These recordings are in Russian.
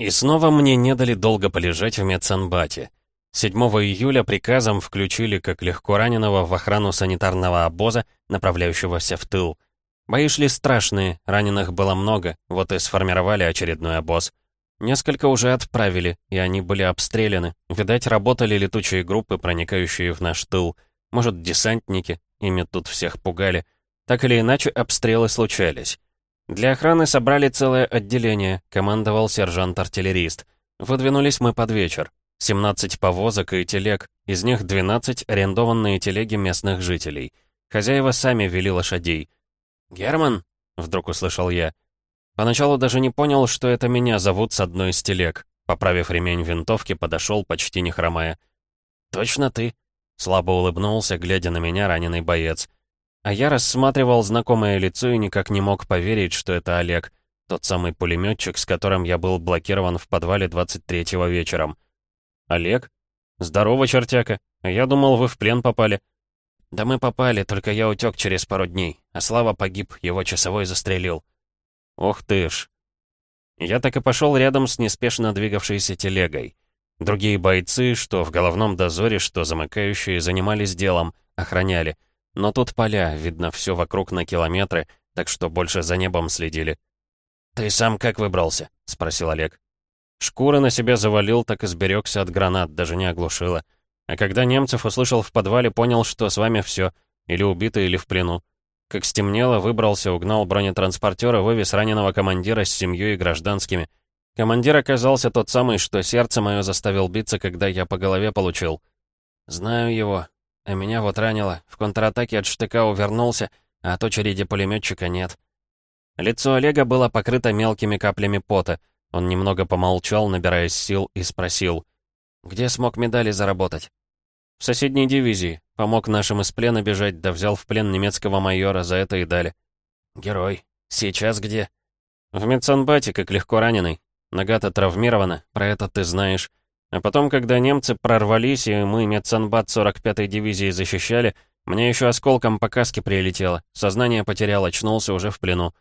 И снова мне не дали долго полежать в медсанбате. 7 июля приказом включили как легко раненого в охрану санитарного обоза, направляющегося в тыл. Бои шли страшные, раненых было много, вот и сформировали очередной обоз. Несколько уже отправили, и они были обстреляны. Видать, работали летучие группы, проникающие в наш тыл. Может, десантники, ими тут всех пугали. Так или иначе, обстрелы случались. Для охраны собрали целое отделение, командовал сержант-артиллерист. Выдвинулись мы под вечер. 17 повозок и телег, из них 12 арендованные телеги местных жителей. Хозяева сами вели лошадей. «Герман?» — вдруг услышал я. Поначалу даже не понял, что это меня зовут с одной из телег. Поправив ремень винтовки, подошел, почти не хромая. «Точно ты?» — слабо улыбнулся, глядя на меня раненый боец. А я рассматривал знакомое лицо и никак не мог поверить, что это Олег, тот самый пулеметчик, с которым я был блокирован в подвале 23-го вечером. «Олег? Здорово, чертяка. Я думал, вы в плен попали». «Да мы попали, только я утек через пару дней, а Слава погиб, его часовой застрелил». «Ох ты ж». Я так и пошел рядом с неспешно двигавшейся телегой. Другие бойцы, что в головном дозоре, что замыкающие, занимались делом, охраняли — но тут поля, видно все вокруг на километры, так что больше за небом следили. «Ты сам как выбрался?» — спросил Олег. Шкуры на себя завалил, так и сберегся от гранат, даже не оглушило. А когда немцев услышал в подвале, понял, что с вами все, или убиты, или в плену. Как стемнело, выбрался, угнал бронетранспортер и вывез раненого командира с семьей и гражданскими. Командир оказался тот самый, что сердце мое заставил биться, когда я по голове получил. «Знаю его», а меня вот ранило. В контратаке от штыка увернулся, а от очереди пулеметчика нет. Лицо Олега было покрыто мелкими каплями пота. Он немного помолчал, набираясь сил, и спросил. «Где смог медали заработать?» «В соседней дивизии. Помог нашим из плена бежать, да взял в плен немецкого майора, за это и дали». «Герой. Сейчас где?» «В медсанбате, как легко раненый. Нога-то травмирована, про это ты знаешь. А потом, когда немцы прорвались, и мы медсанбат 45-й дивизии защищали, мне еще осколком по каске прилетело. Сознание потерял, очнулся уже в плену.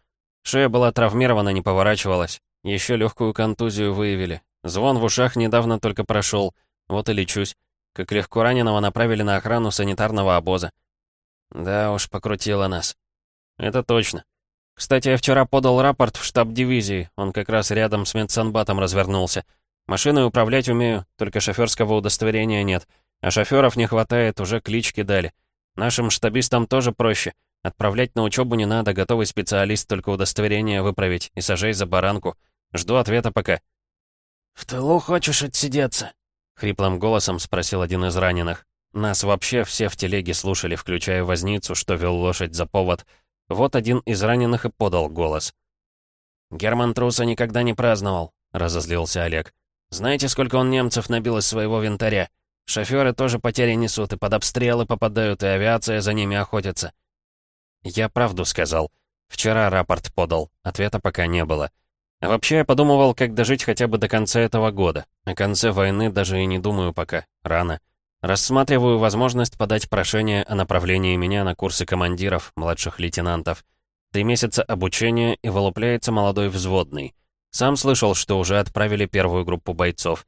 Шея была травмирована, не поворачивалась. Еще легкую контузию выявили. Звон в ушах недавно только прошел. Вот и лечусь. Как легко раненого направили на охрану санитарного обоза. Да уж, покрутило нас. Это точно. Кстати, я вчера подал рапорт в штаб дивизии. Он как раз рядом с медсанбатом развернулся. Машиной управлять умею, только шоферского удостоверения нет. А шоферов не хватает, уже клички дали. Нашим штабистам тоже проще. Отправлять на учебу не надо, готовый специалист, только удостоверение выправить и сажай за баранку. Жду ответа пока. «В тылу хочешь отсидеться?» — хриплым голосом спросил один из раненых. Нас вообще все в телеге слушали, включая возницу, что вел лошадь за повод. Вот один из раненых и подал голос. «Герман Труса никогда не праздновал», — разозлился Олег. Знаете, сколько он немцев набил из своего винтаря? Шоферы тоже потери несут, и под обстрелы попадают, и авиация за ними охотится. Я правду сказал. Вчера рапорт подал, ответа пока не было. А вообще я подумывал, как дожить хотя бы до конца этого года. О конце войны даже и не думаю пока, рано. Рассматриваю возможность подать прошение о направлении меня на курсы командиров, младших лейтенантов. Три месяца обучения, и вылупляется молодой взводный. Сам слышал, что уже отправили первую группу бойцов.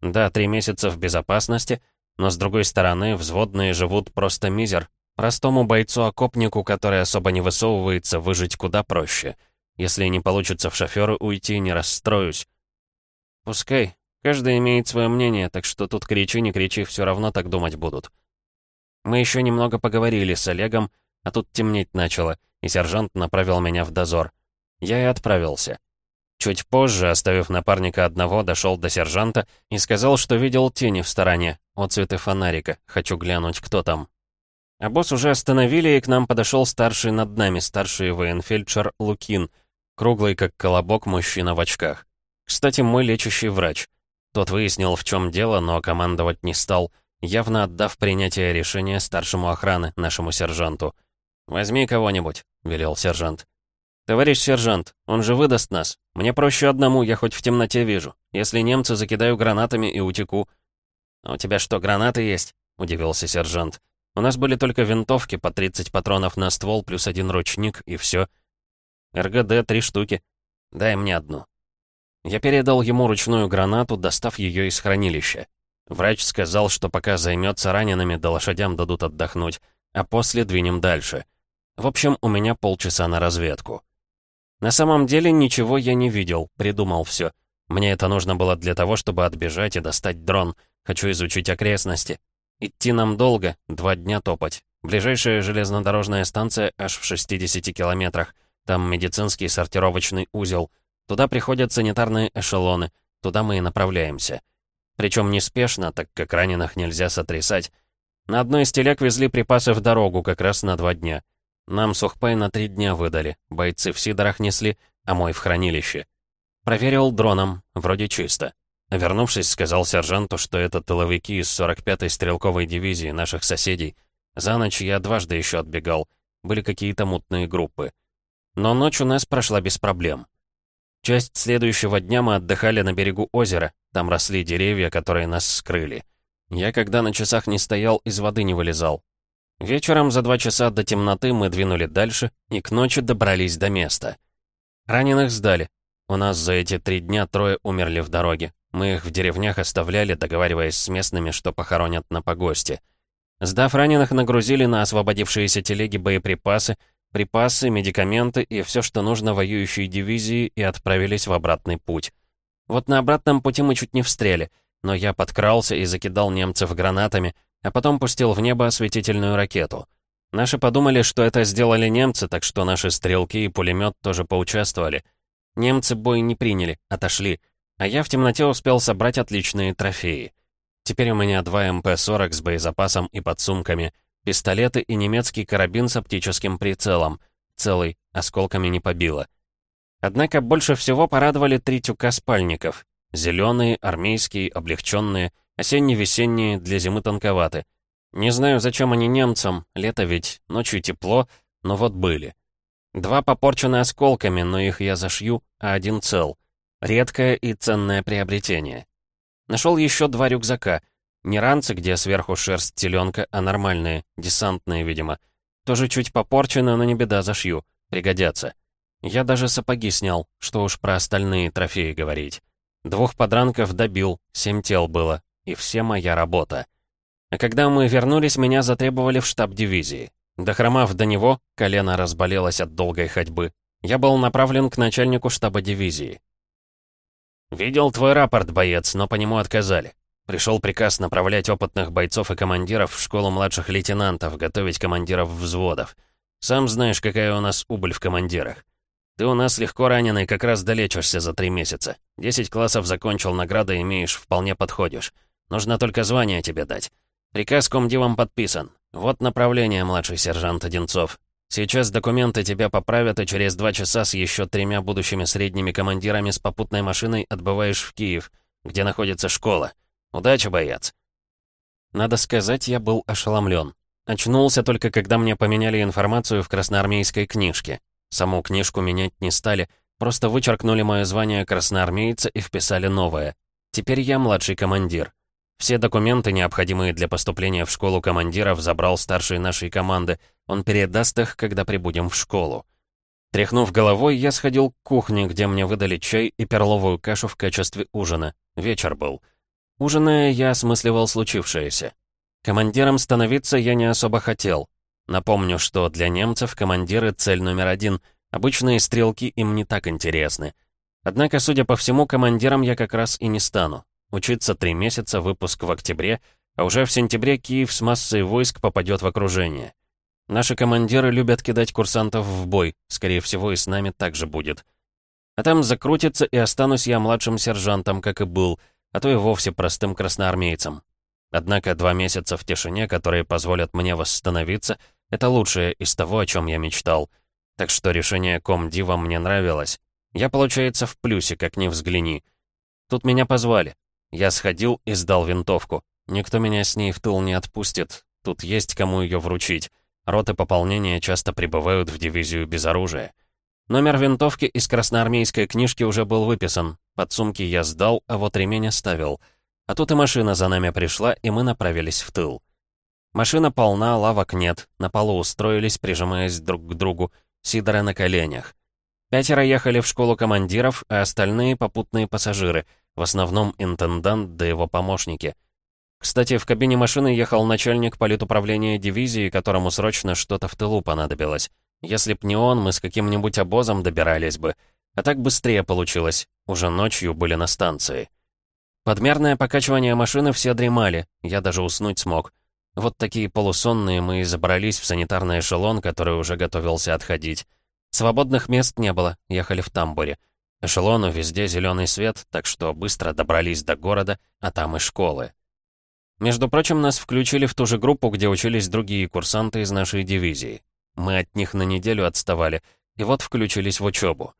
Да, три месяца в безопасности, но с другой стороны, взводные живут просто мизер. Простому бойцу-окопнику, который особо не высовывается, выжить куда проще. Если не получится в шоферы уйти, не расстроюсь. Пускай. Каждый имеет свое мнение, так что тут кричи, не кричи, все равно так думать будут. Мы еще немного поговорили с Олегом, а тут темнеть начало, и сержант направил меня в дозор. Я и отправился. Чуть позже, оставив напарника одного, дошел до сержанта и сказал, что видел тени в стороне, отцветы фонарика. Хочу глянуть, кто там. А босс уже остановили, и к нам подошел старший над нами, старший военфельдшер Лукин, круглый как колобок мужчина в очках. Кстати, мой лечащий врач. Тот выяснил, в чем дело, но командовать не стал, явно отдав принятие решения старшему охраны, нашему сержанту. «Возьми кого-нибудь», — велел сержант. «Товарищ сержант, он же выдаст нас. Мне проще одному, я хоть в темноте вижу. Если немцы, закидаю гранатами и утеку». «А у тебя что, гранаты есть?» — удивился сержант. «У нас были только винтовки по 30 патронов на ствол плюс один ручник, и все. РГД три штуки. Дай мне одну». Я передал ему ручную гранату, достав ее из хранилища. Врач сказал, что пока займется ранеными, да лошадям дадут отдохнуть, а после двинем дальше. В общем, у меня полчаса на разведку. На самом деле ничего я не видел, придумал все. Мне это нужно было для того, чтобы отбежать и достать дрон. Хочу изучить окрестности. Идти нам долго, два дня топать. Ближайшая железнодорожная станция аж в 60 километрах. Там медицинский сортировочный узел. Туда приходят санитарные эшелоны. Туда мы и направляемся. Причем неспешно, так как раненых нельзя сотрясать. На одной из телег везли припасы в дорогу как раз на два дня. Нам сухпай на три дня выдали. Бойцы в сидорах несли, а мой в хранилище. Проверил дроном. Вроде чисто. Вернувшись, сказал сержанту, что это тыловики из 45-й стрелковой дивизии наших соседей. За ночь я дважды еще отбегал. Были какие-то мутные группы. Но ночь у нас прошла без проблем. Часть следующего дня мы отдыхали на берегу озера. Там росли деревья, которые нас скрыли. Я, когда на часах не стоял, из воды не вылезал. Вечером за два часа до темноты мы двинули дальше и к ночи добрались до места. Раненых сдали. У нас за эти три дня трое умерли в дороге. Мы их в деревнях оставляли, договариваясь с местными, что похоронят на погосте. Сдав раненых, нагрузили на освободившиеся телеги боеприпасы, припасы, медикаменты и все, что нужно воюющей дивизии, и отправились в обратный путь. Вот на обратном пути мы чуть не встряли, но я подкрался и закидал немцев гранатами, а потом пустил в небо осветительную ракету. Наши подумали, что это сделали немцы, так что наши стрелки и пулемет тоже поучаствовали. Немцы бой не приняли, отошли — а я в темноте успел собрать отличные трофеи. Теперь у меня два МП-40 с боезапасом и подсумками, пистолеты и немецкий карабин с оптическим прицелом. Целый, осколками не побило. Однако больше всего порадовали три тюка спальников. Зеленые, армейские, облегченные, осенне-весенние, для зимы тонковаты. Не знаю, зачем они немцам, лето ведь, ночью тепло, но вот были. Два попорчены осколками, но их я зашью, а один цел — Редкое и ценное приобретение. Нашел еще два рюкзака. Не ранцы, где сверху шерсть теленка, а нормальные, десантные, видимо. Тоже чуть попорчены, но не беда, зашью. Пригодятся. Я даже сапоги снял, что уж про остальные трофеи говорить. Двух подранков добил, семь тел было. И все моя работа. А когда мы вернулись, меня затребовали в штаб дивизии. Дохромав до него, колено разболелось от долгой ходьбы. Я был направлен к начальнику штаба дивизии. «Видел твой рапорт, боец, но по нему отказали. Пришел приказ направлять опытных бойцов и командиров в школу младших лейтенантов, готовить командиров взводов. Сам знаешь, какая у нас убыль в командирах. Ты у нас легко раненый, как раз долечишься за три месяца. Десять классов закончил, награды имеешь, вполне подходишь. Нужно только звание тебе дать. Приказ комдивом подписан. Вот направление, младший сержант Одинцов. Сейчас документы тебя поправят, и через два часа с еще тремя будущими средними командирами с попутной машиной отбываешь в Киев, где находится школа. Удачи, боец!» Надо сказать, я был ошеломлен. Очнулся только, когда мне поменяли информацию в красноармейской книжке. Саму книжку менять не стали, просто вычеркнули мое звание красноармейца и вписали новое. Теперь я младший командир. Все документы, необходимые для поступления в школу командиров, забрал старший нашей команды. Он передаст их, когда прибудем в школу. Тряхнув головой, я сходил к кухне, где мне выдали чай и перловую кашу в качестве ужина. Вечер был. Ужиная, я осмысливал случившееся. Командиром становиться я не особо хотел. Напомню, что для немцев командиры — цель номер один. Обычные стрелки им не так интересны. Однако, судя по всему, командиром я как раз и не стану. Учиться три месяца, выпуск в октябре, а уже в сентябре Киев с массой войск попадет в окружение. Наши командиры любят кидать курсантов в бой, скорее всего и с нами так же будет. А там закрутится и останусь я младшим сержантом, как и был, а то и вовсе простым красноармейцем. Однако два месяца в тишине, которые позволят мне восстановиться, это лучшее из того, о чем я мечтал. Так что решение комдива мне нравилось. Я, получается, в плюсе, как ни взгляни. Тут меня позвали. Я сходил и сдал винтовку. Никто меня с ней в тыл не отпустит. Тут есть кому ее вручить. Роты пополнения часто прибывают в дивизию без оружия. Номер винтовки из красноармейской книжки уже был выписан. Под сумки я сдал, а вот ремень оставил. А тут и машина за нами пришла, и мы направились в тыл. Машина полна, лавок нет. На полу устроились, прижимаясь друг к другу. Сидоры на коленях. Пятеро ехали в школу командиров, а остальные — попутные пассажиры, в основном интендант да его помощники. Кстати, в кабине машины ехал начальник политуправления дивизии, которому срочно что-то в тылу понадобилось. Если б не он, мы с каким-нибудь обозом добирались бы. А так быстрее получилось. Уже ночью были на станции. Подмерное покачивание машины все дремали, я даже уснуть смог. Вот такие полусонные мы и забрались в санитарный эшелон, который уже готовился отходить. Свободных мест не было, ехали в тамбуре. Эшелону везде зеленый свет, так что быстро добрались до города, а там и школы. Между прочим, нас включили в ту же группу, где учились другие курсанты из нашей дивизии. Мы от них на неделю отставали, и вот включились в учебу.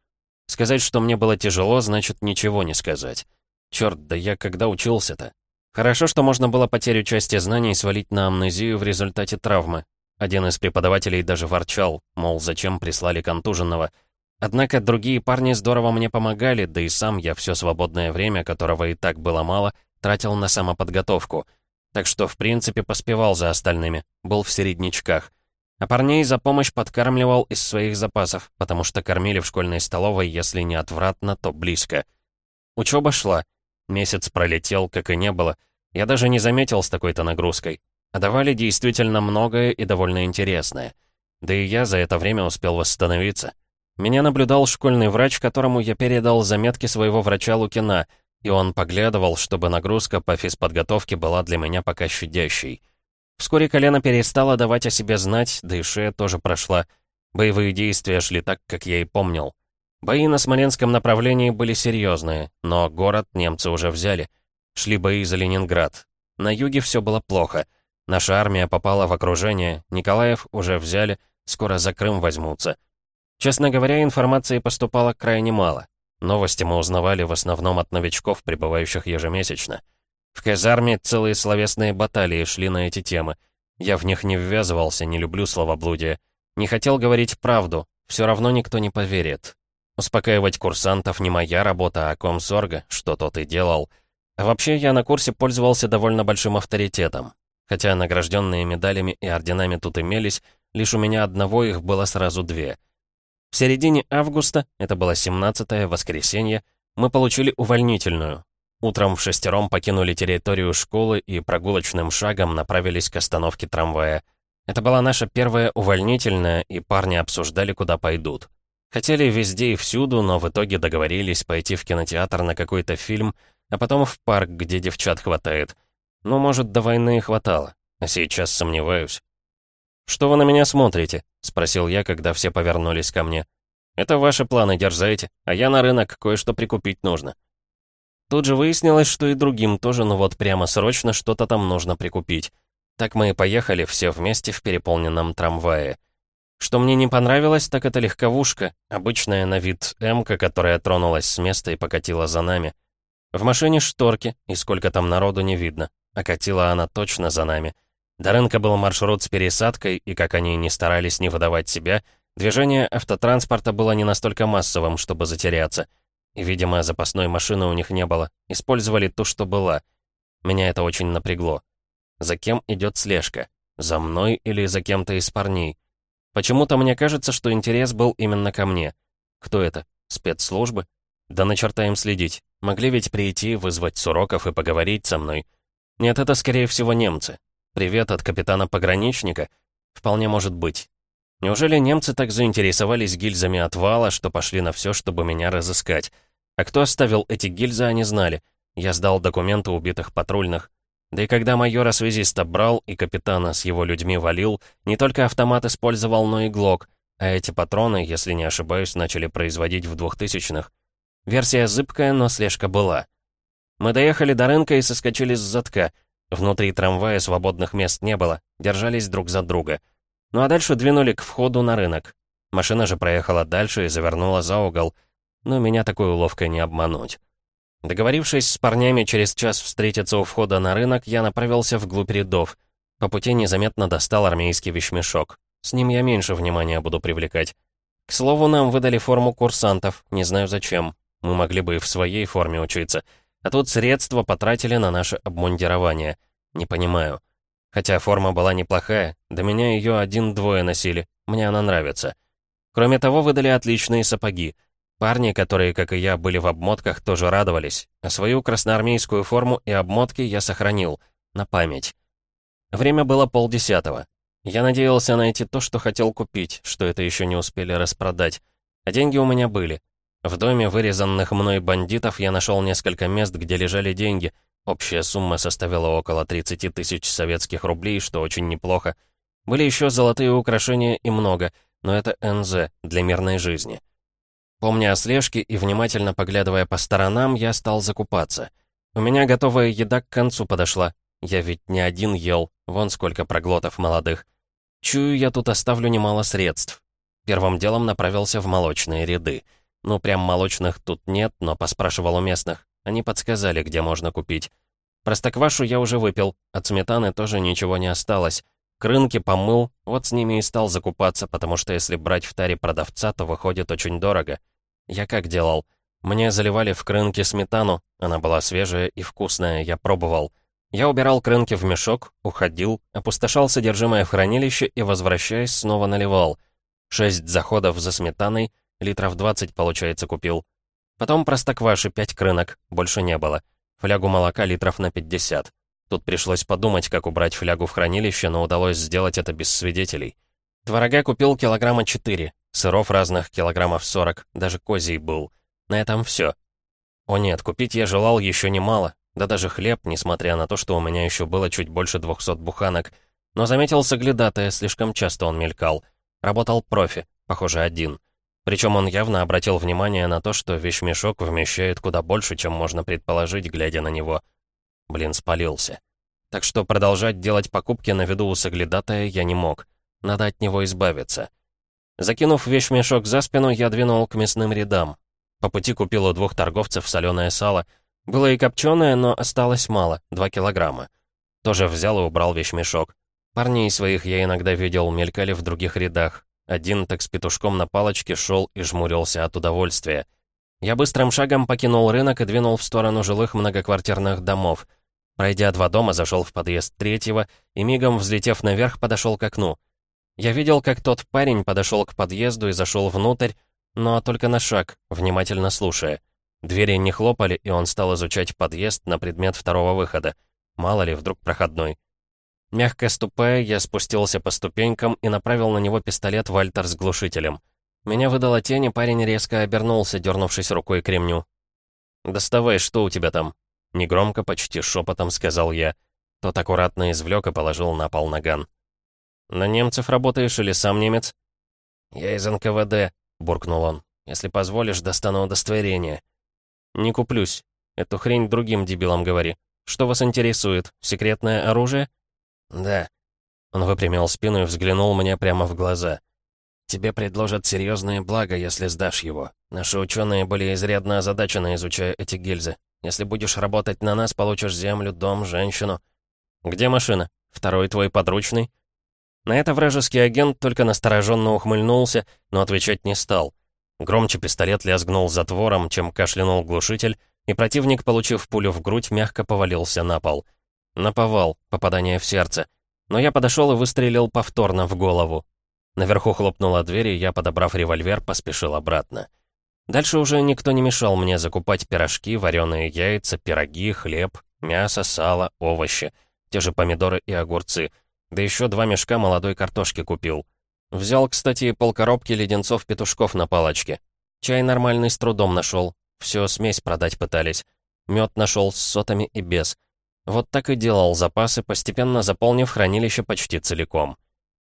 Сказать, что мне было тяжело, значит ничего не сказать. Черт, да я когда учился-то? Хорошо, что можно было потерю части знаний свалить на амнезию в результате травмы. Один из преподавателей даже ворчал, мол, зачем прислали контуженного. Однако другие парни здорово мне помогали, да и сам я все свободное время, которого и так было мало, тратил на самоподготовку. Так что, в принципе, поспевал за остальными, был в середнячках. А парней за помощь подкармливал из своих запасов, потому что кормили в школьной столовой, если не отвратно, то близко. Учеба шла. Месяц пролетел, как и не было. Я даже не заметил с такой-то нагрузкой. А давали действительно многое и довольно интересное. Да и я за это время успел восстановиться. Меня наблюдал школьный врач, которому я передал заметки своего врача Лукина, и он поглядывал, чтобы нагрузка по физподготовке была для меня пока щадящей. Вскоре колено перестало давать о себе знать, да и шея тоже прошла. Боевые действия шли так, как я и помнил. Бои на Смоленском направлении были серьезные, но город немцы уже взяли. Шли бои за Ленинград. На юге все было плохо. Наша армия попала в окружение, Николаев уже взяли, скоро за Крым возьмутся. Честно говоря, информации поступало крайне мало. Новости мы узнавали в основном от новичков, прибывающих ежемесячно. В казарме целые словесные баталии шли на эти темы. Я в них не ввязывался, не люблю словоблудие. Не хотел говорить правду, все равно никто не поверит. Успокаивать курсантов не моя работа, а комсорга, что тот и делал. А вообще, я на курсе пользовался довольно большим авторитетом. Хотя награжденные медалями и орденами тут имелись, лишь у меня одного их было сразу две. В середине августа, это было 17-е, воскресенье, мы получили увольнительную, Утром в шестером покинули территорию школы и прогулочным шагом направились к остановке трамвая. Это была наша первая увольнительная, и парни обсуждали, куда пойдут. Хотели везде и всюду, но в итоге договорились пойти в кинотеатр на какой-то фильм, а потом в парк, где девчат хватает. Ну, может, до войны и хватало, а сейчас сомневаюсь. «Что вы на меня смотрите?» — спросил я, когда все повернулись ко мне. «Это ваши планы, дерзайте, а я на рынок кое-что прикупить нужно». Тут же выяснилось, что и другим тоже, ну вот прямо срочно что-то там нужно прикупить. Так мы и поехали все вместе в переполненном трамвае. Что мне не понравилось, так это легковушка, обычная на вид «Эмка», которая тронулась с места и покатила за нами. В машине шторки, и сколько там народу не видно, а катила она точно за нами. До рынка был маршрут с пересадкой, и как они не старались не выдавать себя, движение автотранспорта было не настолько массовым, чтобы затеряться — и, видимо, запасной машины у них не было. Использовали ту, что была. Меня это очень напрягло. За кем идет слежка? За мной или за кем-то из парней? Почему-то мне кажется, что интерес был именно ко мне. Кто это? Спецслужбы? Да на черта им следить. Могли ведь прийти, вызвать с уроков и поговорить со мной. Нет, это, скорее всего, немцы. Привет от капитана-пограничника? Вполне может быть. Неужели немцы так заинтересовались гильзами от вала, что пошли на все, чтобы меня разыскать? А кто оставил эти гильзы, они знали. Я сдал документы убитых патрульных. Да и когда майора-связиста брал и капитана с его людьми валил, не только автомат использовал, но и глок, а эти патроны, если не ошибаюсь, начали производить в двухтысячных. Версия зыбкая, но слежка была. Мы доехали до рынка и соскочили с затка. Внутри трамвая свободных мест не было, держались друг за друга. Ну а дальше двинули к входу на рынок. Машина же проехала дальше и завернула за угол — но меня такой уловкой не обмануть. Договорившись с парнями через час встретиться у входа на рынок, я направился вглубь рядов. По пути незаметно достал армейский вещмешок. С ним я меньше внимания буду привлекать. К слову, нам выдали форму курсантов, не знаю зачем. Мы могли бы и в своей форме учиться. А тут средства потратили на наше обмундирование. Не понимаю. Хотя форма была неплохая, до меня ее один-двое носили. Мне она нравится. Кроме того, выдали отличные сапоги. Парни, которые, как и я, были в обмотках, тоже радовались, а свою красноармейскую форму и обмотки я сохранил, на память. Время было полдесятого. Я надеялся найти то, что хотел купить, что это еще не успели распродать. А деньги у меня были. В доме вырезанных мной бандитов я нашел несколько мест, где лежали деньги. Общая сумма составила около 30 тысяч советских рублей, что очень неплохо. Были еще золотые украшения и много, но это НЗ для мирной жизни. Помня о слежке и внимательно поглядывая по сторонам, я стал закупаться. У меня готовая еда к концу подошла. Я ведь не один ел, вон сколько проглотов молодых. Чую, я тут оставлю немало средств. Первым делом направился в молочные ряды. Ну, прям молочных тут нет, но поспрашивал у местных. Они подсказали, где можно купить. Простоквашу я уже выпил, от сметаны тоже ничего не осталось. К рынке помыл, вот с ними и стал закупаться, потому что если брать в таре продавца, то выходит очень дорого. Я как делал? Мне заливали в крынке сметану, она была свежая и вкусная, я пробовал. Я убирал крынки в мешок, уходил, опустошал содержимое в хранилище и, возвращаясь, снова наливал. Шесть заходов за сметаной, литров 20, получается, купил. Потом простокваши, пять крынок, больше не было. Флягу молока литров на 50. Тут пришлось подумать, как убрать флягу в хранилище, но удалось сделать это без свидетелей. Творога купил килограмма 4, сыров разных килограммов 40, даже козий был. На этом все. О нет, купить я желал еще немало, да даже хлеб, несмотря на то, что у меня еще было чуть больше 200 буханок. Но заметил соглядатая, слишком часто он мелькал. Работал профи, похоже, один. Причем он явно обратил внимание на то, что вещмешок вмещает куда больше, чем можно предположить, глядя на него. Блин, спалился. Так что продолжать делать покупки на виду у соглядатая я не мог. Надо от него избавиться. Закинув вещмешок за спину, я двинул к мясным рядам. По пути купил у двух торговцев соленое сало — было и копченое, но осталось мало, 2 килограмма. Тоже взял и убрал вещмешок. Парней своих я иногда видел, мелькали в других рядах. Один так с петушком на палочке шел и жмурился от удовольствия. Я быстрым шагом покинул рынок и двинул в сторону жилых многоквартирных домов. Пройдя два дома, зашел в подъезд третьего и, мигом взлетев наверх, подошел к окну. Я видел, как тот парень подошел к подъезду и зашел внутрь, но только на шаг, внимательно слушая. Двери не хлопали, и он стал изучать подъезд на предмет второго выхода. Мало ли, вдруг проходной. Мягко ступая, я спустился по ступенькам и направил на него пистолет Вальтер с глушителем. Меня выдала тень, и парень резко обернулся, дернувшись рукой к ремню. «Доставай, что у тебя там?» Негромко, почти шепотом сказал я. Тот аккуратно извлек и положил на пол наган. «На немцев работаешь или сам немец?» «Я из НКВД», — буркнул он. «Если позволишь, достану удостоверение». «Не куплюсь. Эту хрень другим дебилам говори. Что вас интересует? Секретное оружие?» «Да». Он выпрямил спину и взглянул мне прямо в глаза. «Тебе предложат серьезные блага, если сдашь его. Наши ученые были изрядно озадачены, изучая эти гильзы. Если будешь работать на нас, получишь землю, дом, женщину». «Где машина? Второй твой подручный?» На это вражеский агент только настороженно ухмыльнулся, но отвечать не стал. Громче пистолет лязгнул затвором, чем кашлянул глушитель, и противник, получив пулю в грудь, мягко повалился на пол. Наповал, попадание в сердце. Но я подошел и выстрелил повторно в голову. Наверху хлопнула дверь, и я, подобрав револьвер, поспешил обратно. Дальше уже никто не мешал мне закупать пирожки, вареные яйца, пироги, хлеб, мясо, сало, овощи, те же помидоры и огурцы. Да еще два мешка молодой картошки купил. Взял, кстати, полкоробки леденцов-петушков на палочке. Чай нормальный с трудом нашел. Все смесь продать пытались. Мед нашел с сотами и без. Вот так и делал запасы, постепенно заполнив хранилище почти целиком.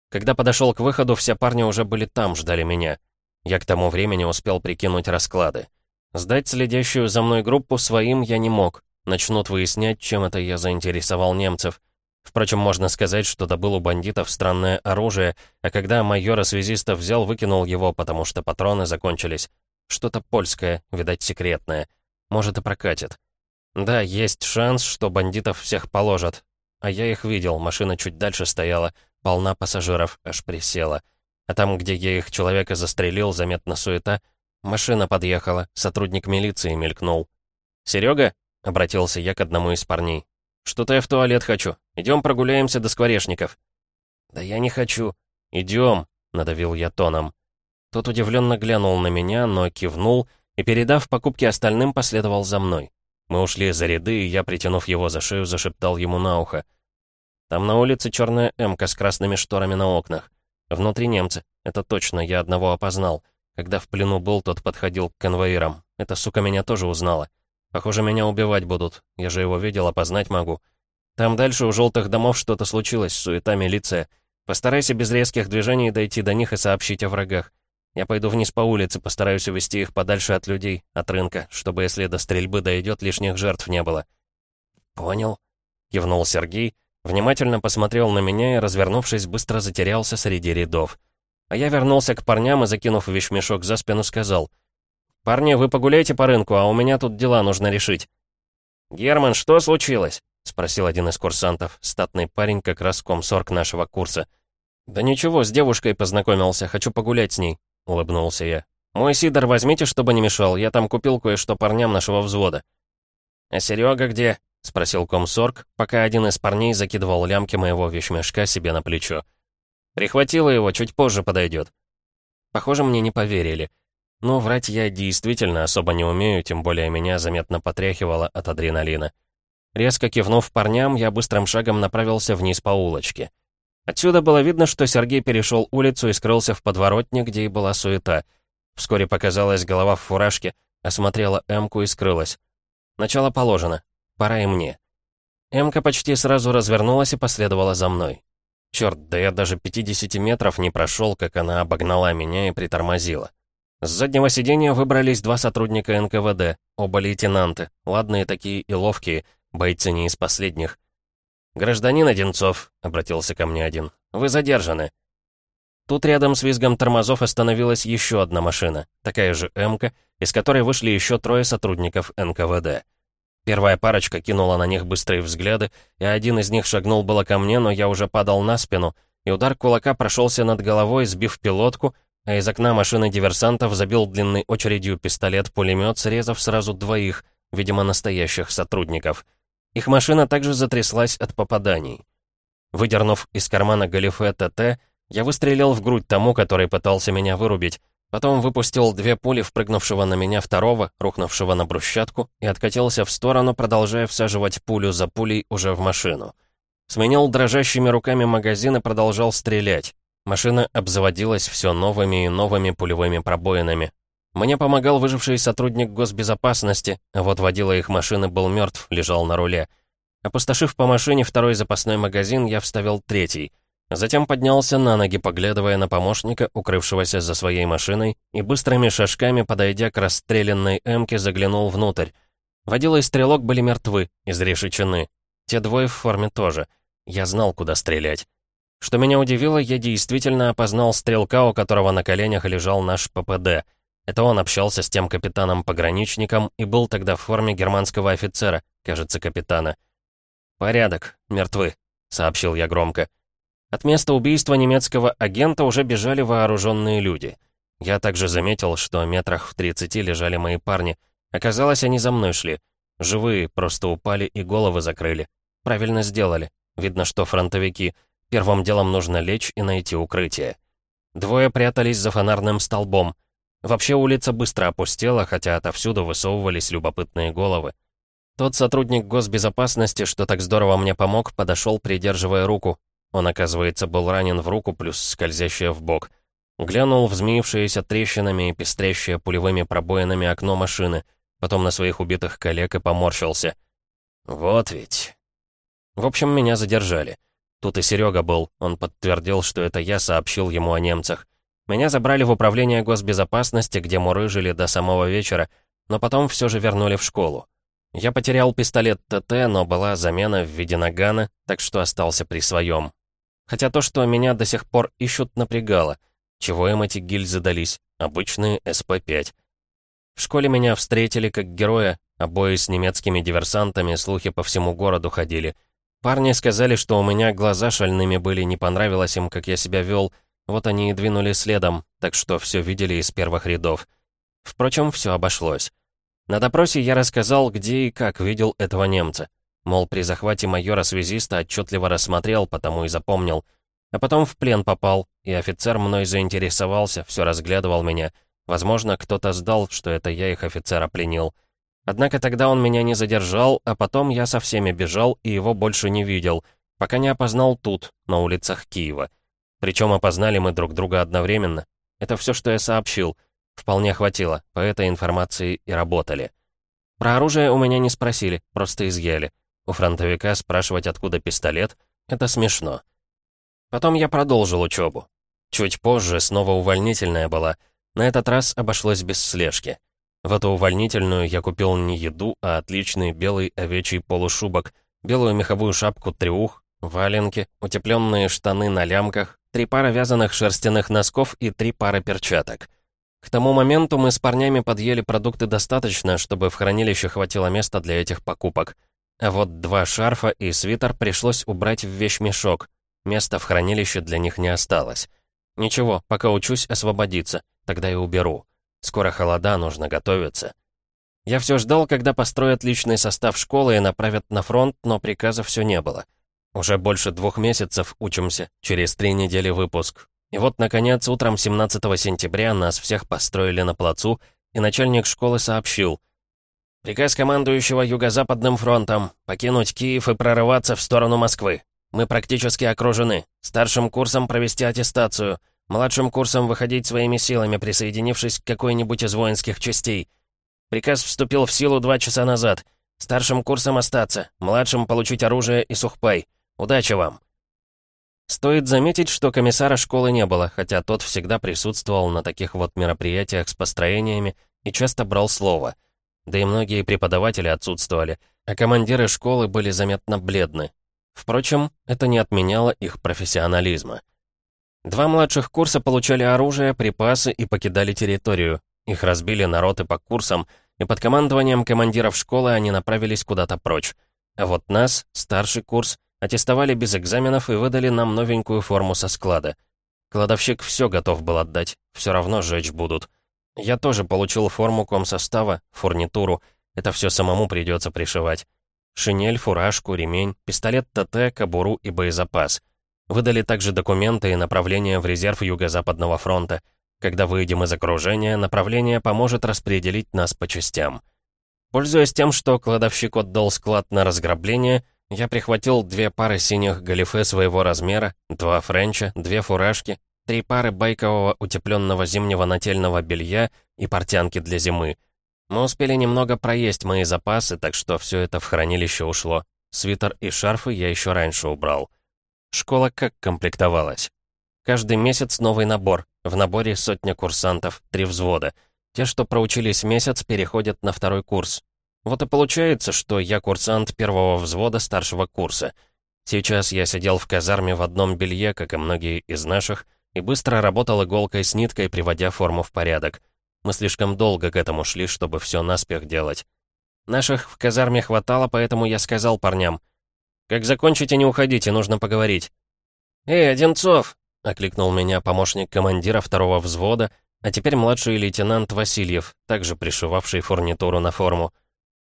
Когда подошел к выходу, все парни уже были там, ждали меня. Я к тому времени успел прикинуть расклады. Сдать следящую за мной группу своим я не мог. Начнут выяснять, чем это я заинтересовал немцев. Впрочем, можно сказать, что добыл у бандитов странное оружие, а когда майора-связиста взял, выкинул его, потому что патроны закончились. Что-то польское, видать, секретное. Может и прокатит. Да, есть шанс, что бандитов всех положат. А я их видел, машина чуть дальше стояла, полна пассажиров, аж присела. А там, где я их человека застрелил, заметно суета. Машина подъехала, сотрудник милиции мелькнул. «Серега?» — обратился я к одному из парней. «Что-то я в туалет хочу. Идем прогуляемся до скворечников». «Да я не хочу». «Идем», — надавил я тоном. Тот удивленно глянул на меня, но кивнул и, передав покупки остальным, последовал за мной. Мы ушли за ряды, и я, притянув его за шею, зашептал ему на ухо. Там на улице черная эмка с красными шторами на окнах. Внутри немцы. Это точно, я одного опознал. Когда в плену был, тот подходил к конвоирам. Эта сука меня тоже узнала. Похоже, меня убивать будут. Я же его видел, опознать могу. Там дальше у желтых домов что-то случилось, суета, милиция. Постарайся без резких движений дойти до них и сообщить о врагах. Я пойду вниз по улице, постараюсь увести их подальше от людей, от рынка, чтобы если до стрельбы дойдет, лишних жертв не было. «Понял», — кивнул Сергей, внимательно посмотрел на меня и, развернувшись, быстро затерялся среди рядов. А я вернулся к парням и, закинув вещмешок за спину, сказал, «Парни, вы погуляйте по рынку, а у меня тут дела нужно решить». «Герман, что случилось?» — спросил один из курсантов, статный парень, как раз комсорг нашего курса. «Да ничего, с девушкой познакомился, хочу погулять с ней», — улыбнулся я. «Мой Сидор возьмите, чтобы не мешал, я там купил кое-что парням нашего взвода». «А Серега где?» — спросил комсорг, пока один из парней закидывал лямки моего вещмешка себе на плечо. «Прихватила его, чуть позже подойдет». Похоже, мне не поверили. Но врать я действительно особо не умею, тем более меня заметно потряхивало от адреналина. Резко кивнув парням, я быстрым шагом направился вниз по улочке. Отсюда было видно, что Сергей перешел улицу и скрылся в подворотне, где и была суета. Вскоре показалась голова в фуражке, осмотрела Эмку и скрылась. Начало положено. Пора и мне. Эмка почти сразу развернулась и последовала за мной. Черт, да я даже 50 метров не прошел, как она обогнала меня и притормозила. С заднего сиденья выбрались два сотрудника НКВД, оба лейтенанты, ладные такие и ловкие, бойцы не из последних. «Гражданин Одинцов», — обратился ко мне один, — «вы задержаны». Тут рядом с визгом тормозов остановилась еще одна машина, такая же «Эмка», из которой вышли еще трое сотрудников НКВД. Первая парочка кинула на них быстрые взгляды, и один из них шагнул было ко мне, но я уже падал на спину, и удар кулака прошелся над головой, сбив пилотку, а из окна машины диверсантов забил длинной очередью пистолет-пулемет, срезав сразу двоих, видимо, настоящих сотрудников — их машина также затряслась от попаданий. Выдернув из кармана галифе ТТ, я выстрелил в грудь тому, который пытался меня вырубить, потом выпустил две пули впрыгнувшего на меня второго, рухнувшего на брусчатку, и откатился в сторону, продолжая всаживать пулю за пулей уже в машину. Сменил дрожащими руками магазин и продолжал стрелять. Машина обзаводилась все новыми и новыми пулевыми пробоинами, мне помогал выживший сотрудник госбезопасности, а вот водила их машины был мертв, лежал на руле. Опустошив по машине второй запасной магазин, я вставил третий. Затем поднялся на ноги, поглядывая на помощника, укрывшегося за своей машиной, и быстрыми шажками, подойдя к расстрелянной «Эмке», заглянул внутрь. Водила и стрелок были мертвы, изрешечены. Те двое в форме тоже. Я знал, куда стрелять. Что меня удивило, я действительно опознал стрелка, у которого на коленях лежал наш ППД — это он общался с тем капитаном-пограничником и был тогда в форме германского офицера, кажется, капитана. «Порядок, мертвы», — сообщил я громко. От места убийства немецкого агента уже бежали вооруженные люди. Я также заметил, что метрах в тридцати лежали мои парни. Оказалось, они за мной шли. Живые, просто упали и головы закрыли. Правильно сделали. Видно, что фронтовики. Первым делом нужно лечь и найти укрытие. Двое прятались за фонарным столбом — Вообще улица быстро опустела, хотя отовсюду высовывались любопытные головы. Тот сотрудник госбезопасности, что так здорово мне помог, подошел, придерживая руку. Он, оказывается, был ранен в руку, плюс скользящая в бок. Глянул в змеившиеся трещинами и пестрящее пулевыми пробоинами окно машины, потом на своих убитых коллег и поморщился. «Вот ведь...» В общем, меня задержали. Тут и Серега был, он подтвердил, что это я сообщил ему о немцах. Меня забрали в управление госбезопасности, где мурыжили до самого вечера, но потом все же вернули в школу. Я потерял пистолет ТТ, но была замена в виде нагана, так что остался при своем. Хотя то, что меня до сих пор ищут, напрягало. Чего им эти гильзы дались? Обычные СП-5. В школе меня встретили как героя, обои с немецкими диверсантами, слухи по всему городу ходили. Парни сказали, что у меня глаза шальными были, не понравилось им, как я себя вел, вот они и двинули следом, так что все видели из первых рядов. Впрочем, все обошлось. На допросе я рассказал, где и как видел этого немца. Мол, при захвате майора-связиста отчетливо рассмотрел, потому и запомнил. А потом в плен попал, и офицер мной заинтересовался, все разглядывал меня. Возможно, кто-то сдал, что это я их офицера пленил. Однако тогда он меня не задержал, а потом я со всеми бежал и его больше не видел, пока не опознал тут, на улицах Киева. Причем опознали мы друг друга одновременно. Это все, что я сообщил. Вполне хватило, по этой информации и работали. Про оружие у меня не спросили, просто изъяли. У фронтовика спрашивать, откуда пистолет, это смешно. Потом я продолжил учебу. Чуть позже снова увольнительная была. На этот раз обошлось без слежки. В эту увольнительную я купил не еду, а отличный белый овечий полушубок, белую меховую шапку трюх, валенки, утепленные штаны на лямках, три пары вязаных шерстяных носков и три пары перчаток. К тому моменту мы с парнями подъели продукты достаточно, чтобы в хранилище хватило места для этих покупок. А вот два шарфа и свитер пришлось убрать в вещмешок. Места в хранилище для них не осталось. Ничего, пока учусь освободиться, тогда и уберу. Скоро холода, нужно готовиться. Я все ждал, когда построят личный состав школы и направят на фронт, но приказа все не было. Уже больше двух месяцев учимся, через три недели выпуск. И вот, наконец, утром 17 сентября нас всех построили на плацу, и начальник школы сообщил. «Приказ командующего Юго-Западным фронтом — покинуть Киев и прорываться в сторону Москвы. Мы практически окружены. Старшим курсом провести аттестацию. Младшим курсом выходить своими силами, присоединившись к какой-нибудь из воинских частей. Приказ вступил в силу два часа назад. Старшим курсом остаться, младшим получить оружие и сухпай. Удачи вам!» Стоит заметить, что комиссара школы не было, хотя тот всегда присутствовал на таких вот мероприятиях с построениями и часто брал слово. Да и многие преподаватели отсутствовали, а командиры школы были заметно бледны. Впрочем, это не отменяло их профессионализма. Два младших курса получали оружие, припасы и покидали территорию. Их разбили народы по курсам, и под командованием командиров школы они направились куда-то прочь. А вот нас, старший курс, аттестовали без экзаменов и выдали нам новенькую форму со склада. Кладовщик все готов был отдать, все равно сжечь будут. Я тоже получил форму комсостава, фурнитуру. Это все самому придется пришивать. Шинель, фуражку, ремень, пистолет ТТ, кобуру и боезапас. Выдали также документы и направление в резерв Юго-Западного фронта. Когда выйдем из окружения, направление поможет распределить нас по частям. Пользуясь тем, что кладовщик отдал склад на разграбление, я прихватил две пары синих галифе своего размера, два френча, две фуражки, три пары байкового утепленного зимнего нательного белья и портянки для зимы. Мы успели немного проесть мои запасы, так что все это в хранилище ушло. Свитер и шарфы я еще раньше убрал. Школа как комплектовалась? Каждый месяц новый набор. В наборе сотня курсантов, три взвода. Те, что проучились месяц, переходят на второй курс. Вот и получается, что я курсант первого взвода старшего курса. Сейчас я сидел в казарме в одном белье, как и многие из наших, и быстро работал иголкой с ниткой, приводя форму в порядок. Мы слишком долго к этому шли, чтобы все наспех делать. Наших в казарме хватало, поэтому я сказал парням, «Как закончите, не уходите, нужно поговорить». «Эй, Одинцов!» — окликнул меня помощник командира второго взвода, а теперь младший лейтенант Васильев, также пришивавший фурнитуру на форму.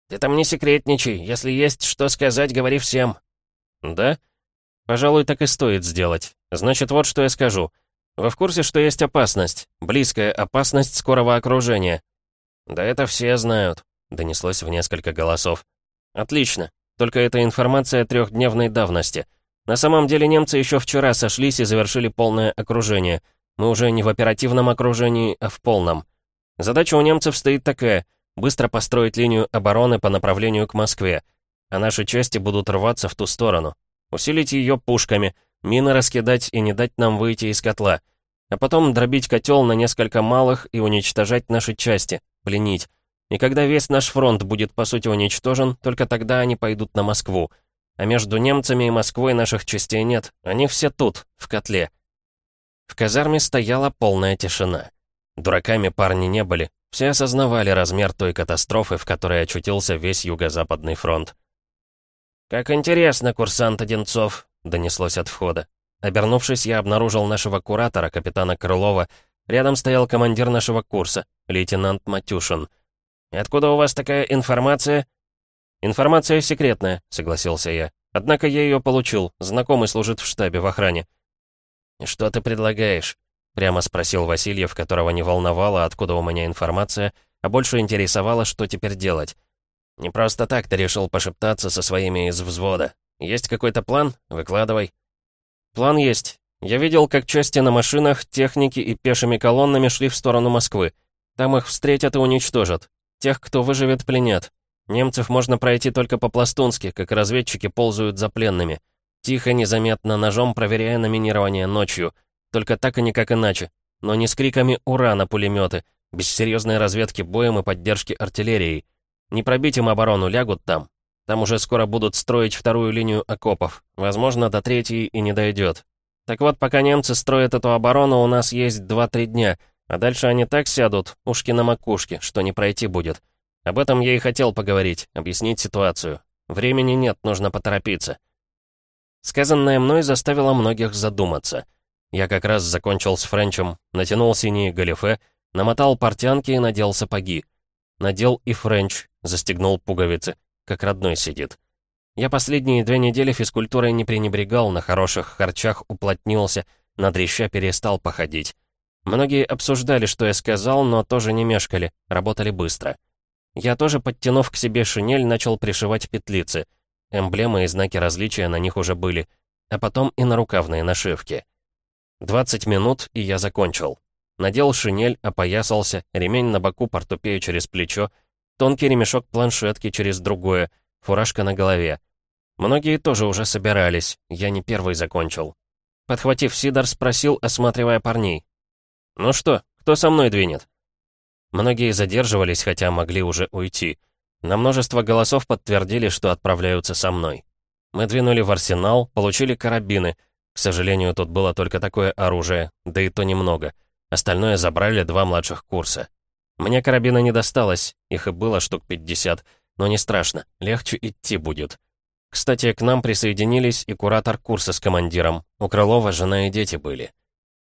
«Ты там не секретничай, если есть что сказать, говори всем». «Да? Пожалуй, так и стоит сделать. Значит, вот что я скажу. Вы в курсе, что есть опасность? Близкая опасность скорого окружения?» «Да это все знают», — донеслось в несколько голосов. «Отлично. Только это информация трехдневной давности. На самом деле немцы еще вчера сошлись и завершили полное окружение. Мы уже не в оперативном окружении, а в полном. Задача у немцев стоит такая — быстро построить линию обороны по направлению к Москве, а наши части будут рваться в ту сторону. Усилить ее пушками, мины раскидать и не дать нам выйти из котла. А потом дробить котел на несколько малых и уничтожать наши части, пленить. И когда весь наш фронт будет по сути уничтожен, только тогда они пойдут на Москву. А между немцами и Москвой наших частей нет, они все тут, в котле. В казарме стояла полная тишина. Дураками парни не были, все осознавали размер той катастрофы, в которой очутился весь Юго-Западный фронт. «Как интересно, курсант Одинцов», — донеслось от входа. Обернувшись, я обнаружил нашего куратора, капитана Крылова. Рядом стоял командир нашего курса, лейтенант Матюшин. Откуда у вас такая информация?» «Информация секретная», — согласился я. «Однако я ее получил. Знакомый служит в штабе в охране». что ты предлагаешь?» — прямо спросил Васильев, которого не волновало, откуда у меня информация, а больше интересовало, что теперь делать. «Не просто так ты решил пошептаться со своими из взвода. Есть какой-то план? Выкладывай». «План есть. Я видел, как части на машинах, техники и пешими колоннами шли в сторону Москвы. Там их встретят и уничтожат. Тех, кто выживет, пленят. Немцев можно пройти только по-пластунски, как разведчики ползают за пленными. Тихо, незаметно, ножом проверяя номинирование ночью. Только так и никак иначе. Но не с криками «Ура!» на пулеметы, без серьезной разведки боем и поддержки артиллерией. Не пробить им оборону, лягут там. Там уже скоро будут строить вторую линию окопов. Возможно, до третьей и не дойдет. Так вот, пока немцы строят эту оборону, у нас есть 2-3 дня, а дальше они так сядут, ушки на макушке, что не пройти будет. Об этом я и хотел поговорить, объяснить ситуацию. Времени нет, нужно поторопиться. Сказанное мной заставило многих задуматься. Я как раз закончил с Френчем, натянул синие галифе, намотал портянки и надел сапоги. Надел и Френч, застегнул пуговицы, как родной сидит. Я последние две недели физкультурой не пренебрегал, на хороших харчах уплотнился, на дрища перестал походить. Многие обсуждали, что я сказал, но тоже не мешкали, работали быстро. Я тоже, подтянув к себе шинель, начал пришивать петлицы — Эмблемы и знаки различия на них уже были, а потом и на рукавные нашивки. 20 минут, и я закончил. Надел шинель, опоясался, ремень на боку, портупею через плечо, тонкий ремешок планшетки через другое, фуражка на голове. Многие тоже уже собирались, я не первый закончил. Подхватив Сидор, спросил, осматривая парней. «Ну что, кто со мной двинет?» Многие задерживались, хотя могли уже уйти. На множество голосов подтвердили, что отправляются со мной. Мы двинули в арсенал, получили карабины. К сожалению, тут было только такое оружие, да и то немного. Остальное забрали два младших курса. Мне карабина не досталось, их и было штук 50, но не страшно, легче идти будет. Кстати, к нам присоединились и куратор курса с командиром. У Крылова жена и дети были.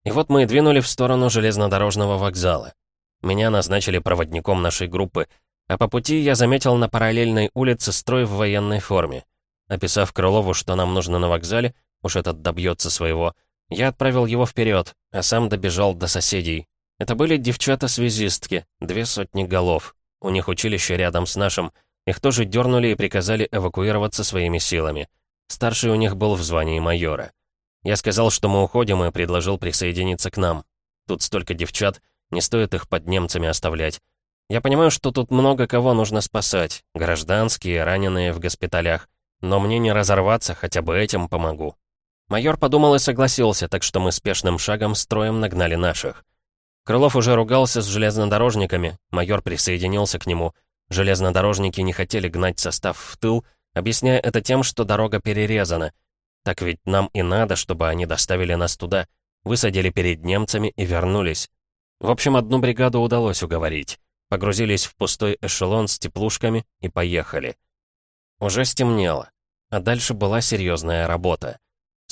И вот мы двинули в сторону железнодорожного вокзала. Меня назначили проводником нашей группы, а по пути я заметил на параллельной улице строй в военной форме. Описав Крылову, что нам нужно на вокзале, уж этот добьется своего, я отправил его вперед, а сам добежал до соседей. Это были девчата-связистки, две сотни голов. У них училище рядом с нашим. Их тоже дернули и приказали эвакуироваться своими силами. Старший у них был в звании майора. Я сказал, что мы уходим, и предложил присоединиться к нам. Тут столько девчат, не стоит их под немцами оставлять. Я понимаю, что тут много кого нужно спасать. Гражданские, раненые в госпиталях. Но мне не разорваться, хотя бы этим помогу. Майор подумал и согласился, так что мы спешным шагом строем нагнали наших. Крылов уже ругался с железнодорожниками, майор присоединился к нему. Железнодорожники не хотели гнать состав в тыл, объясняя это тем, что дорога перерезана. Так ведь нам и надо, чтобы они доставили нас туда, высадили перед немцами и вернулись. В общем, одну бригаду удалось уговорить погрузились в пустой эшелон с теплушками и поехали. Уже стемнело, а дальше была серьезная работа.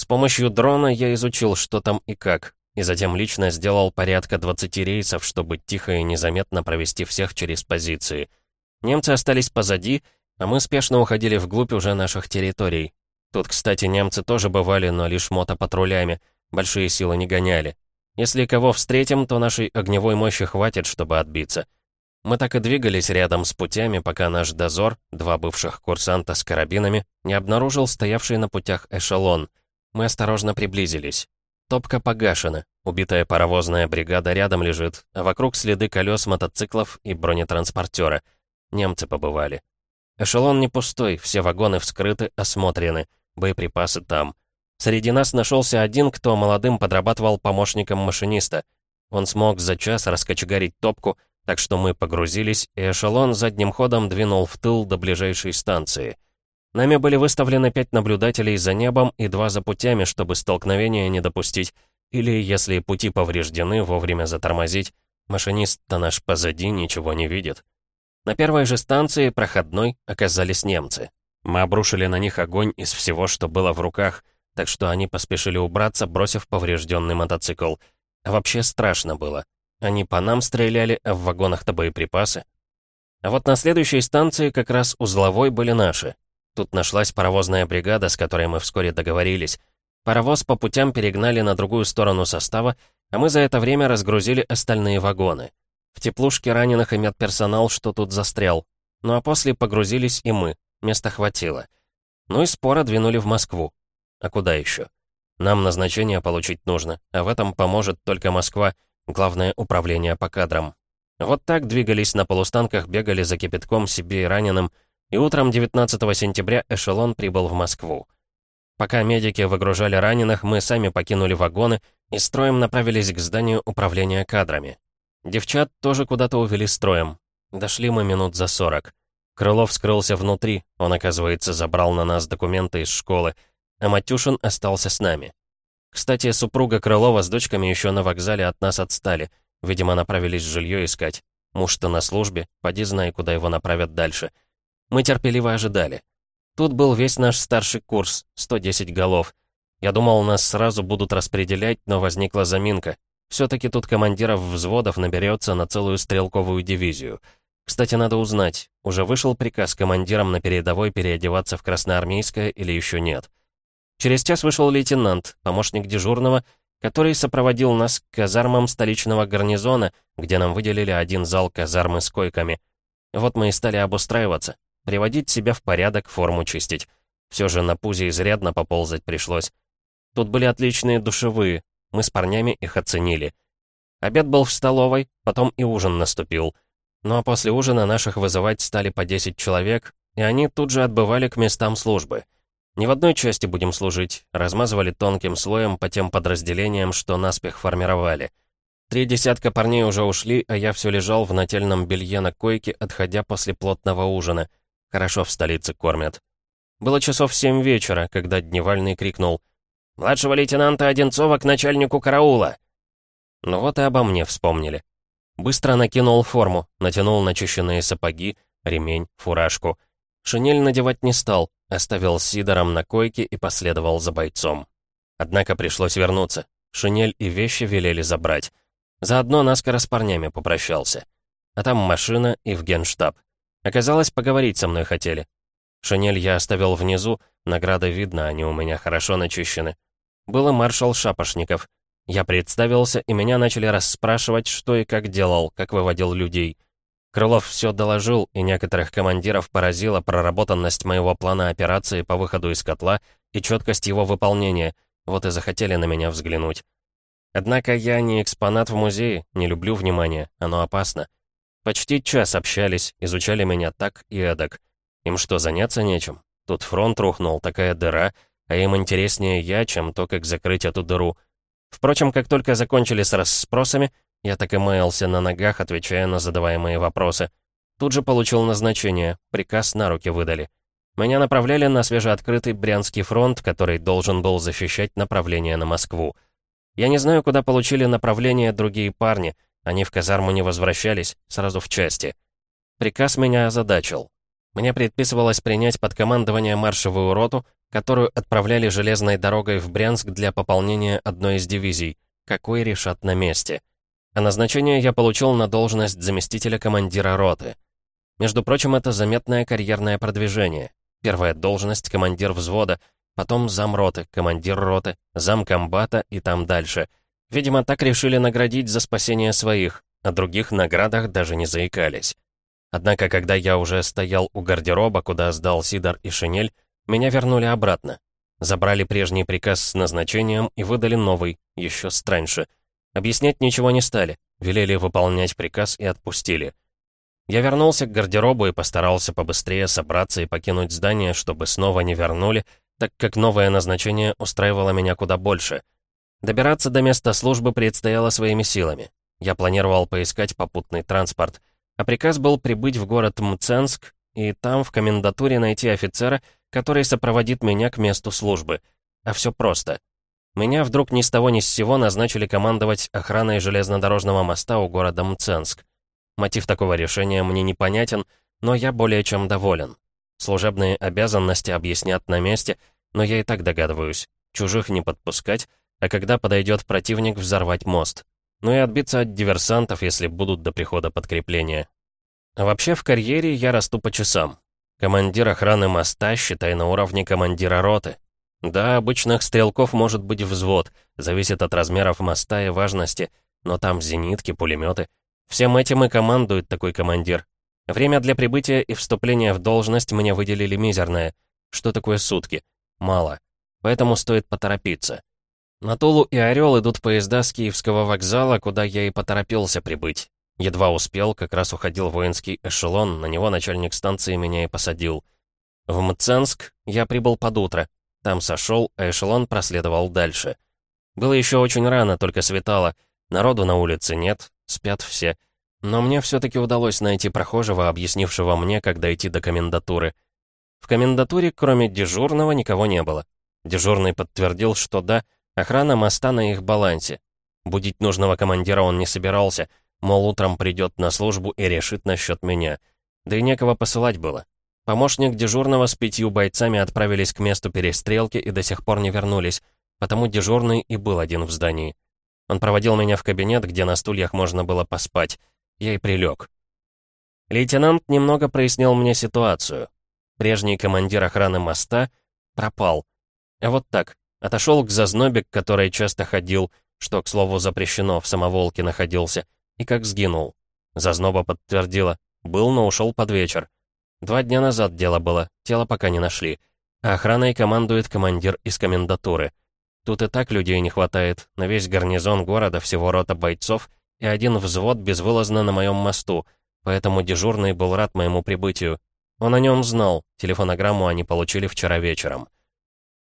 С помощью дрона я изучил, что там и как, и затем лично сделал порядка 20 рейсов, чтобы тихо и незаметно провести всех через позиции. Немцы остались позади, а мы спешно уходили вглубь уже наших территорий. Тут, кстати, немцы тоже бывали, но лишь мотопатрулями, большие силы не гоняли. Если кого встретим, то нашей огневой мощи хватит, чтобы отбиться. Мы так и двигались рядом с путями, пока наш дозор, два бывших курсанта с карабинами, не обнаружил стоявший на путях эшелон. Мы осторожно приблизились. Топка погашена, убитая паровозная бригада рядом лежит, а вокруг следы колес мотоциклов и бронетранспортера. Немцы побывали. Эшелон не пустой, все вагоны вскрыты, осмотрены, боеприпасы там. Среди нас нашелся один, кто молодым подрабатывал помощником машиниста. Он смог за час раскочегарить топку, так что мы погрузились, и эшелон задним ходом двинул в тыл до ближайшей станции. Нами были выставлены пять наблюдателей за небом и два за путями, чтобы столкновения не допустить, или, если пути повреждены, вовремя затормозить. Машинист-то наш позади ничего не видит. На первой же станции, проходной, оказались немцы. Мы обрушили на них огонь из всего, что было в руках, так что они поспешили убраться, бросив поврежденный мотоцикл. А вообще страшно было. Они по нам стреляли, а в вагонах-то боеприпасы. А вот на следующей станции как раз узловой были наши. Тут нашлась паровозная бригада, с которой мы вскоре договорились. Паровоз по путям перегнали на другую сторону состава, а мы за это время разгрузили остальные вагоны. В теплушке раненых и медперсонал, что тут застрял. Ну а после погрузились и мы, места хватило. Ну и споро двинули в Москву. А куда еще? Нам назначение получить нужно, а в этом поможет только Москва, главное управление по кадрам. Вот так двигались на полустанках, бегали за кипятком себе и раненым, и утром 19 сентября эшелон прибыл в Москву. Пока медики выгружали раненых, мы сами покинули вагоны и строем направились к зданию управления кадрами. Девчат тоже куда-то увели строем. Дошли мы минут за сорок. Крылов скрылся внутри, он, оказывается, забрал на нас документы из школы, а Матюшин остался с нами. Кстати, супруга Крылова с дочками еще на вокзале от нас отстали, видимо, направились жилье искать. Муж-то на службе, поди знай, куда его направят дальше. Мы терпеливо ожидали. Тут был весь наш старший курс, 110 голов. Я думал, нас сразу будут распределять, но возникла заминка. Все-таки тут командиров взводов наберется на целую стрелковую дивизию. Кстати, надо узнать, уже вышел приказ командирам на передовой переодеваться в красноармейское или еще нет. Через час вышел лейтенант, помощник дежурного, который сопроводил нас к казармам столичного гарнизона, где нам выделили один зал казармы с койками. Вот мы и стали обустраиваться, приводить себя в порядок, форму чистить. Все же на пузе изрядно поползать пришлось. Тут были отличные душевые, мы с парнями их оценили. Обед был в столовой, потом и ужин наступил. Ну а после ужина наших вызывать стали по 10 человек, и они тут же отбывали к местам службы. Не в одной части будем служить, размазывали тонким слоем по тем подразделениям, что наспех формировали. Три десятка парней уже ушли, а я все лежал в нательном белье на койке, отходя после плотного ужина. Хорошо в столице кормят. Было часов семь вечера, когда Дневальный крикнул «Младшего лейтенанта Одинцова к начальнику караула!» Ну вот и обо мне вспомнили. Быстро накинул форму, натянул начищенные сапоги, ремень, фуражку. Шинель надевать не стал, оставил Сидором на койке и последовал за бойцом. Однако пришлось вернуться. Шинель и вещи велели забрать. Заодно наскоро с парнями попрощался. А там машина и в генштаб. Оказалось, поговорить со мной хотели. Шинель я оставил внизу, награда видно, они у меня хорошо начищены. Был и маршал Шапошников. Я представился, и меня начали расспрашивать, что и как делал, как выводил людей. Крылов все доложил, и некоторых командиров поразила проработанность моего плана операции по выходу из котла и четкость его выполнения, вот и захотели на меня взглянуть. Однако я не экспонат в музее, не люблю внимания, оно опасно. Почти час общались, изучали меня так и эдак. Им что, заняться нечем? Тут фронт рухнул, такая дыра, а им интереснее я, чем то, как закрыть эту дыру. Впрочем, как только закончили с расспросами, я так и маялся на ногах, отвечая на задаваемые вопросы. Тут же получил назначение, приказ на руки выдали. Меня направляли на свежеоткрытый Брянский фронт, который должен был защищать направление на Москву. Я не знаю, куда получили направление другие парни — они в казарму не возвращались, сразу в части. Приказ меня озадачил. Мне предписывалось принять под командование маршевую роту, которую отправляли железной дорогой в Брянск для пополнения одной из дивизий, какой решат на месте. А назначение я получил на должность заместителя командира роты. Между прочим, это заметное карьерное продвижение. Первая должность — командир взвода, потом замроты, командир роты, замкомбата и там дальше — Видимо, так решили наградить за спасение своих, о других наградах даже не заикались. Однако, когда я уже стоял у гардероба, куда сдал Сидор и Шинель, меня вернули обратно. Забрали прежний приказ с назначением и выдали новый, еще страньше. Объяснять ничего не стали, велели выполнять приказ и отпустили. Я вернулся к гардеробу и постарался побыстрее собраться и покинуть здание, чтобы снова не вернули, так как новое назначение устраивало меня куда больше — Добираться до места службы предстояло своими силами. Я планировал поискать попутный транспорт, а приказ был прибыть в город Мценск и там в комендатуре найти офицера, который сопроводит меня к месту службы. А все просто. Меня вдруг ни с того ни с сего назначили командовать охраной железнодорожного моста у города Мценск. Мотив такого решения мне непонятен, но я более чем доволен. Служебные обязанности объяснят на месте, но я и так догадываюсь. Чужих не подпускать, а когда подойдет противник, взорвать мост. Ну и отбиться от диверсантов, если будут до прихода подкрепления. А вообще в карьере я расту по часам. Командир охраны моста, считай, на уровне командира роты. Да, обычных стрелков может быть взвод, зависит от размеров моста и важности, но там зенитки, пулеметы. Всем этим и командует такой командир. Время для прибытия и вступления в должность мне выделили мизерное. Что такое сутки? Мало. Поэтому стоит поторопиться. На Тулу и Орел идут поезда с Киевского вокзала, куда я и поторопился прибыть. Едва успел, как раз уходил воинский эшелон, на него начальник станции меня и посадил. В Мценск я прибыл под утро. Там сошел, а эшелон проследовал дальше. Было еще очень рано, только светало. Народу на улице нет, спят все. Но мне все-таки удалось найти прохожего, объяснившего мне, как дойти до комендатуры. В комендатуре, кроме дежурного, никого не было. Дежурный подтвердил, что да, охрана моста на их балансе. Будить нужного командира он не собирался, мол, утром придет на службу и решит насчет меня. Да и некого посылать было. Помощник дежурного с пятью бойцами отправились к месту перестрелки и до сих пор не вернулись, потому дежурный и был один в здании. Он проводил меня в кабинет, где на стульях можно было поспать. Я и прилег. Лейтенант немного прояснил мне ситуацию. Прежний командир охраны моста пропал. А вот так, отошел к зазнобе, к которой часто ходил, что, к слову, запрещено, в самоволке находился, и как сгинул. Зазноба подтвердила, был, но ушел под вечер. Два дня назад дело было, тело пока не нашли. А охраной командует командир из комендатуры. Тут и так людей не хватает, на весь гарнизон города всего рота бойцов и один взвод безвылазно на моем мосту, поэтому дежурный был рад моему прибытию. Он о нем знал, телефонограмму они получили вчера вечером.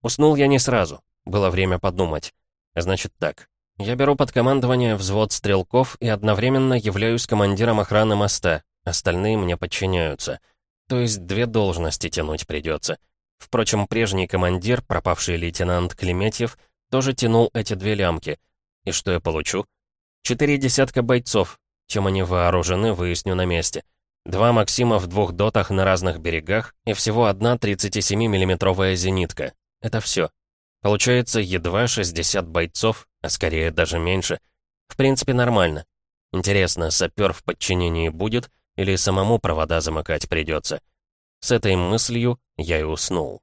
Уснул я не сразу, было время подумать. Значит так, я беру под командование взвод стрелков и одновременно являюсь командиром охраны моста, остальные мне подчиняются. То есть две должности тянуть придется. Впрочем, прежний командир, пропавший лейтенант Клеметьев, тоже тянул эти две лямки. И что я получу? Четыре десятка бойцов. Чем они вооружены, выясню на месте. Два «Максима» в двух дотах на разных берегах и всего одна 37-миллиметровая зенитка. Это все. Получается едва 60 бойцов, а скорее даже меньше. В принципе, нормально. Интересно, сапер в подчинении будет или самому провода замыкать придется? С этой мыслью я и уснул.